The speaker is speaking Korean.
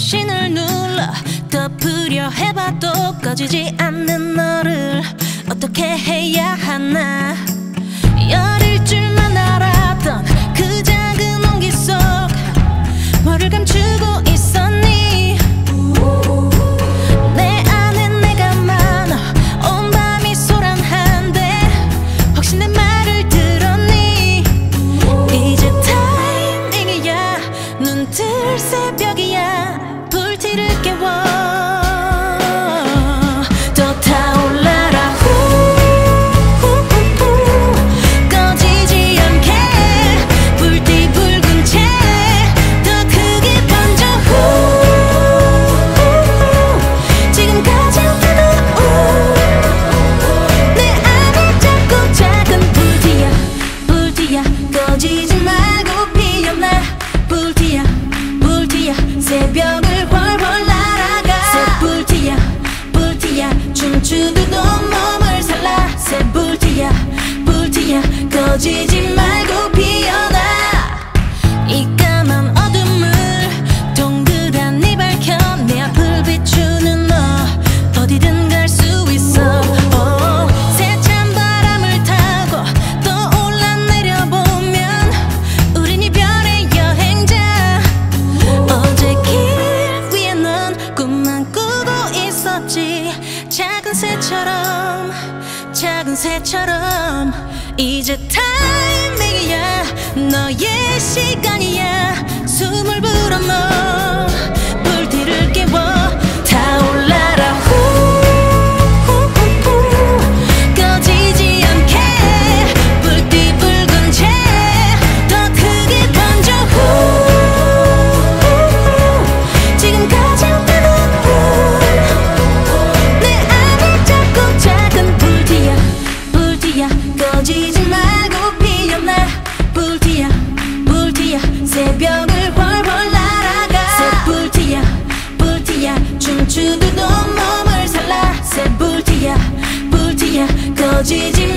신을 눌러 덮으려 해봐도 꺼지지 않는 너를 어떻게 해야 하나? 새벽을 벌벌 날아가. 새불티야 불티야 춤추듯 온몸을 살라. 새불티야 불티야 꺼지지 마. 작은 새처럼 작은 새처럼 이제 타이밍이야. 너의 시간이야. 숨을 불 手机。